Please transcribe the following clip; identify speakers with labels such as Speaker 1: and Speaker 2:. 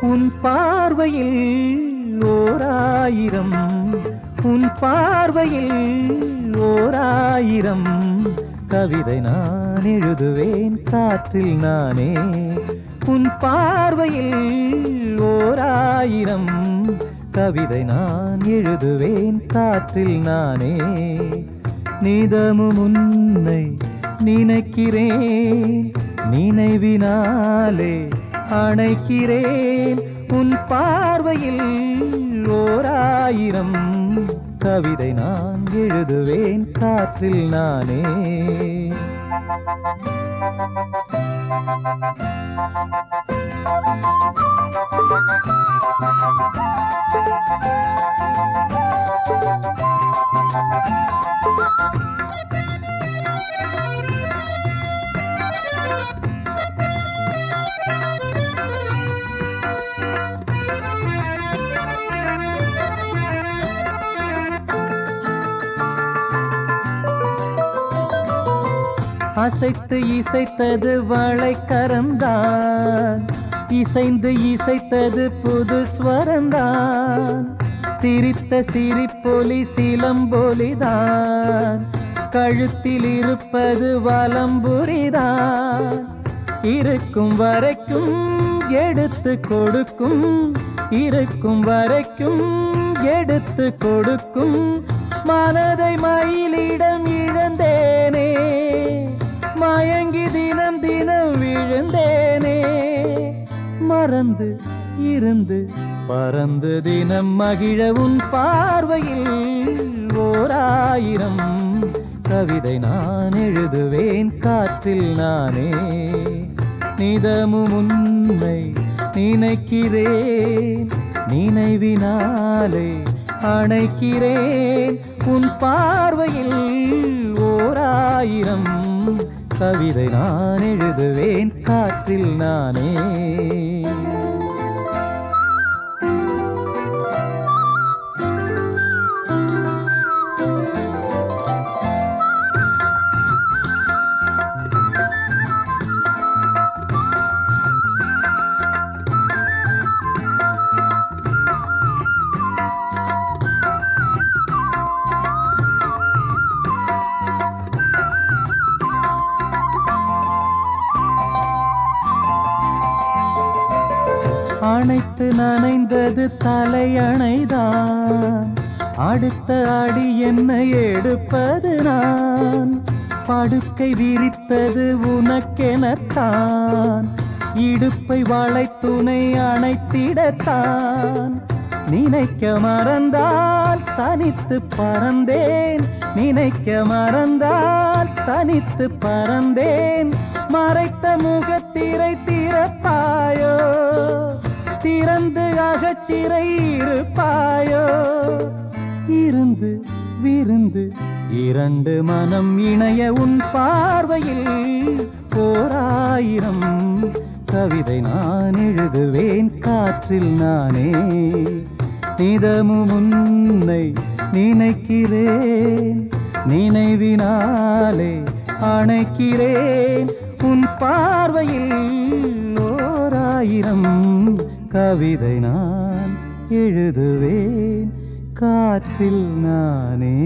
Speaker 1: உன் பார்வையில் ஓராயிரம் உன் பார்வையில் ஓராயிரம். கவிதை நான் எழுதுவேன் காற்றில் நானே. உன் பார்வையில் ஓராயிரம் கவிதை நான் எழுதுவேன் காற்றில் நானே. நிதமும் உன்னை நினைக்கிறேன். நினைவினாலே அணைக்கிறேன். உன் பார்வையில் ஓராயிரம் கவிதை நான் எழுதுவேன். காற்றில் நானே. Thank you. அசைத்து இசைத்தது வளைக்கரந்தான் இசைந்து இசைத்தது புது ஸ்வரந்தான் சிரித்த சிரிப்பொலி சிலம்பொலிதான். கழுத்தில் இருப்பது வலம்புரிதான். இருக்கும் வரைக்கும் எடுத்து கொடுக்கும். இருக்கும் வரைக்கும் எடுத்து கொடுக்கும். மனதை மயிலிடம் இழந்தேனே. இருந்து பறந்து தினம் மகிழ உன் பார்வையில் ஓராயிரம் கவிதை நான் எழுதுவேன். காற்றில் நானே நிதமும் உன்னை நினைக்கிறேன். நினைவினாலே அணைக்கிறேன். உன் பார்வையில் ஓராயிரம் கவிதை நான் எழுதுவேன். காற்றில் நானே அணைத்து நனைந்தது தலையணைதான். அடுத்த அடி என்னை எடுப்பது நான்? படுக்கை விரித்தது உனக்கெனத்தான். இடுப்பை வளைத்துணை அணைத்திடத்தான். நினைக்க மறந்தால் தனித்து பறந்தேன். நினைக்க மறந்தால் தனித்து பறந்தேன். மறைத்த முக அகச்சிறை இருப்பாயோ? இருந்து விருந்து இரண்டு மனம் இணைய உன் பார்வையில் ஓராயிரம் கவிதை நான் எழுதுவேன் காற்றில் நானே. நிதமும் உன்னை நினைக்கிறேன் நினைவினாலே அணைக்கிறேன். உன் பார்வையில் ஓராயிரம் கவிதை நான் எழுதுவேன். காற்றில் நானே